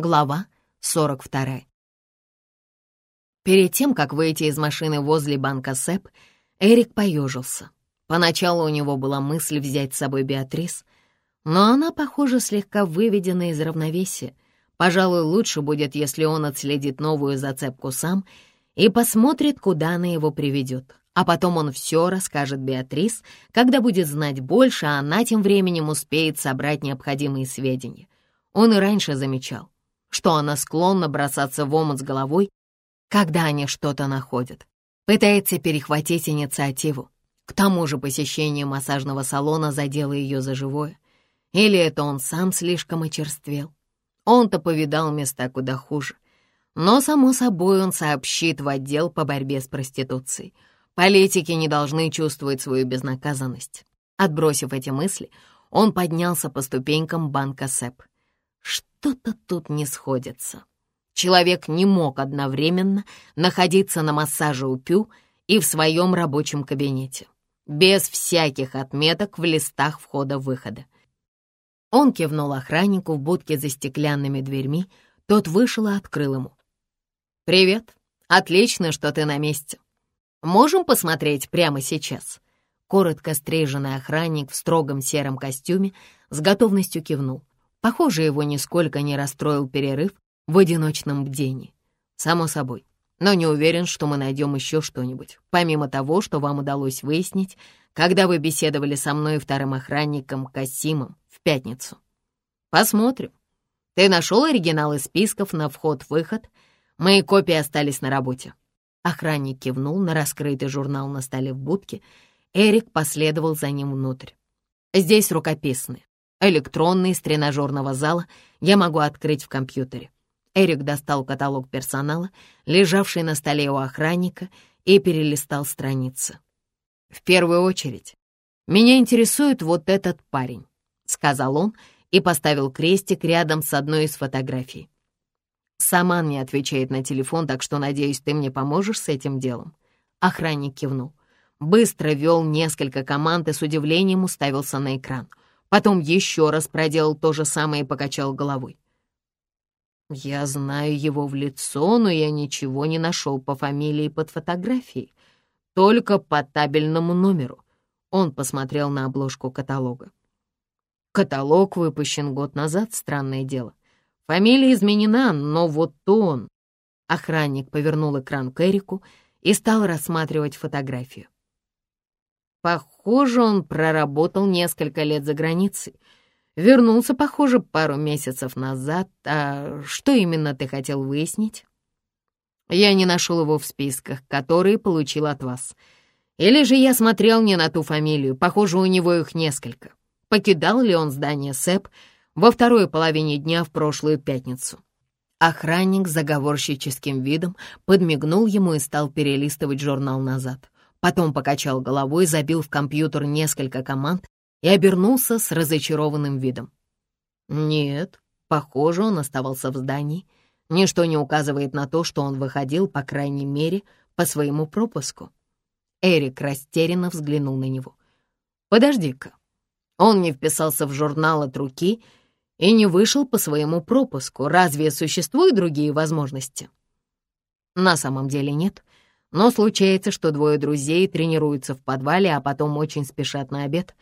Глава 42. Перед тем, как выйти из машины возле банка СЭП, Эрик поежился. Поначалу у него была мысль взять с собой Беатрис, но она, похоже, слегка выведена из равновесия. Пожалуй, лучше будет, если он отследит новую зацепку сам и посмотрит, куда она его приведет. А потом он все расскажет Беатрис, когда будет знать больше, а она тем временем успеет собрать необходимые сведения. Он и раньше замечал, что она склонна бросаться в омут с головой, когда они что-то находят. Пытается перехватить инициативу. К тому же посещение массажного салона задело ее за живое. Или это он сам слишком очерствел. Он-то повидал места куда хуже. Но, само собой, он сообщит в отдел по борьбе с проституцией. Политики не должны чувствовать свою безнаказанность. Отбросив эти мысли, он поднялся по ступенькам банка СЭП. Что-то тут не сходится. Человек не мог одновременно находиться на массаже у Пю и в своем рабочем кабинете, без всяких отметок в листах входа-выхода. Он кивнул охраннику в будке за стеклянными дверьми, тот вышел и открыл ему. «Привет. Отлично, что ты на месте. Можем посмотреть прямо сейчас?» Коротко стриженный охранник в строгом сером костюме с готовностью кивнул. Похоже, его нисколько не расстроил перерыв в одиночном бдении. Само собой, но не уверен, что мы найдем еще что-нибудь, помимо того, что вам удалось выяснить, когда вы беседовали со мной и вторым охранником Касимом в пятницу. Посмотрим. Ты нашел оригиналы списков на вход-выход? Мои копии остались на работе. Охранник кивнул на раскрытый журнал на столе в будке. Эрик последовал за ним внутрь. Здесь рукописные. Электронный из тренажерного зала я могу открыть в компьютере. Эрик достал каталог персонала, лежавший на столе у охранника, и перелистал страницы. «В первую очередь, меня интересует вот этот парень», — сказал он и поставил крестик рядом с одной из фотографий. «Саман не отвечает на телефон, так что, надеюсь, ты мне поможешь с этим делом?» Охранник кивнул. Быстро вел несколько команд и с удивлением уставился на экран. Потом еще раз проделал то же самое и покачал головой. Я знаю его в лицо, но я ничего не нашел по фамилии под фотографией, только по табельному номеру. Он посмотрел на обложку каталога. Каталог выпущен год назад, странное дело. Фамилия изменена, но вот он. Охранник повернул экран к Эрику и стал рассматривать фотографию. Похоже, он проработал несколько лет за границей. Вернулся, похоже, пару месяцев назад. А что именно ты хотел выяснить? Я не нашел его в списках, которые получил от вас. Или же я смотрел не на ту фамилию, похоже, у него их несколько. Покидал ли он здание СЭП во второй половине дня в прошлую пятницу? Охранник с заговорщическим видом подмигнул ему и стал перелистывать журнал назад. Потом покачал головой, забил в компьютер несколько команд и обернулся с разочарованным видом. Нет, похоже, он оставался в здании. Ничто не указывает на то, что он выходил, по крайней мере, по своему пропуску. Эрик растерянно взглянул на него. «Подожди-ка, он не вписался в журнал от руки и не вышел по своему пропуску. Разве существуют другие возможности?» «На самом деле нет. Но случается, что двое друзей тренируются в подвале, а потом очень спешат на обед.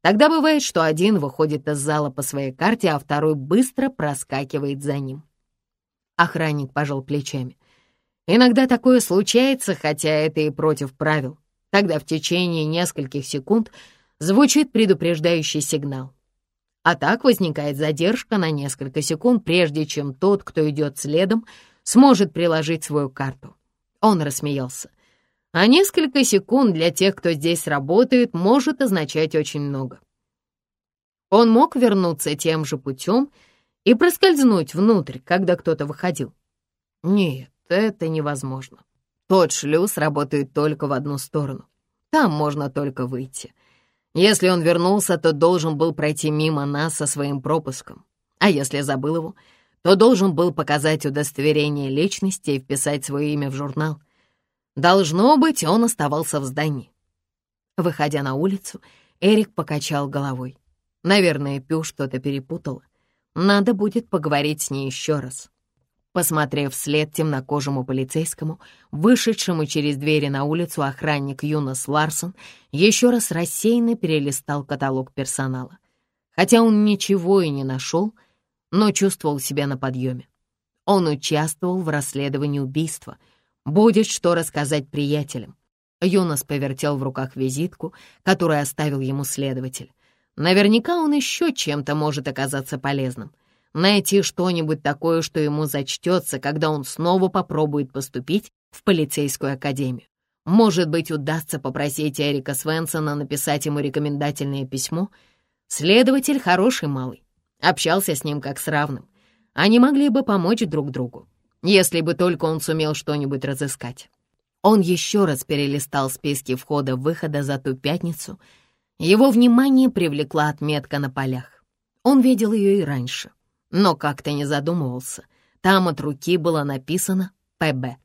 Тогда бывает, что один выходит из зала по своей карте, а второй быстро проскакивает за ним. Охранник пожал плечами. Иногда такое случается, хотя это и против правил. Тогда в течение нескольких секунд звучит предупреждающий сигнал. А так возникает задержка на несколько секунд, прежде чем тот, кто идет следом, сможет приложить свою карту. Он рассмеялся. А несколько секунд для тех, кто здесь работает, может означать очень много. Он мог вернуться тем же путем и проскользнуть внутрь, когда кто-то выходил. Нет, это невозможно. Тот шлюз работает только в одну сторону. Там можно только выйти. Если он вернулся, то должен был пройти мимо нас со своим пропуском. А если забыл его, то должен был показать удостоверение личности и вписать свое имя в журнал. Должно быть, он оставался в здании. Выходя на улицу, Эрик покачал головой. Наверное, Пю что-то перепутала. Надо будет поговорить с ней еще раз. Посмотрев вслед темнокожему полицейскому, вышедшему через двери на улицу охранник Юнас Ларсон, еще раз рассеянно перелистал каталог персонала. Хотя он ничего и не нашел, но чувствовал себя на подъеме. Он участвовал в расследовании убийства. Будет что рассказать приятелям. Юнос повертел в руках визитку, которую оставил ему следователь. Наверняка он еще чем-то может оказаться полезным. Найти что-нибудь такое, что ему зачтется, когда он снова попробует поступить в полицейскую академию. Может быть, удастся попросить Эрика Свенсона написать ему рекомендательное письмо. Следователь хороший малый. Общался с ним как с равным. Они могли бы помочь друг другу, если бы только он сумел что-нибудь разыскать. Он еще раз перелистал списки входа-выхода за ту пятницу. Его внимание привлекла отметка на полях. Он видел ее и раньше, но как-то не задумывался. Там от руки было написано «ПБ».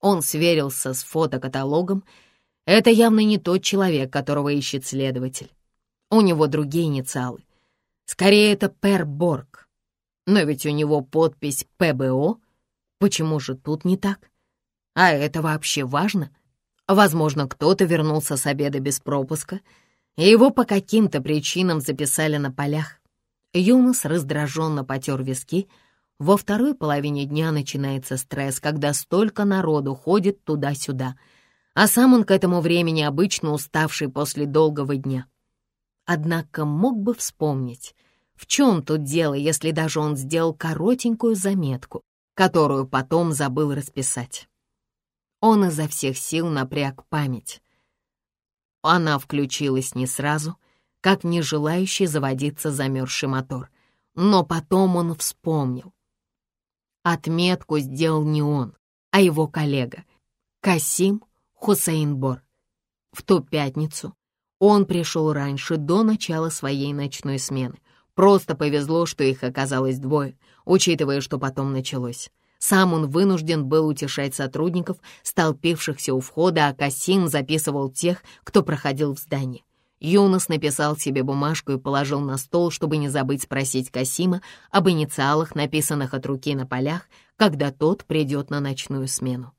Он сверился с фотокаталогом. Это явно не тот человек, которого ищет следователь. У него другие инициалы. Скорее, это Пер Борг. Но ведь у него подпись «ПБО». Почему же тут не так? А это вообще важно? Возможно, кто-то вернулся с обеда без пропуска, и его по каким-то причинам записали на полях. Юнос раздраженно потер виски. Во второй половине дня начинается стресс, когда столько народу ходит туда-сюда, а сам он к этому времени обычно уставший после долгого дня. Однако мог бы вспомнить, в чем тут дело, если даже он сделал коротенькую заметку, которую потом забыл расписать. Он изо всех сил напряг память. Она включилась не сразу, как не желающий заводиться замерзший мотор. Но потом он вспомнил. Отметку сделал не он, а его коллега, Касим Хусейнбор. В ту пятницу он пришел раньше, до начала своей ночной смены. Просто повезло, что их оказалось двое, учитывая, что потом началось. Сам он вынужден был утешать сотрудников, столпившихся у входа, а Касим записывал тех, кто проходил в здание. Юнос написал себе бумажку и положил на стол, чтобы не забыть спросить Касима об инициалах, написанных от руки на полях, когда тот придет на ночную смену.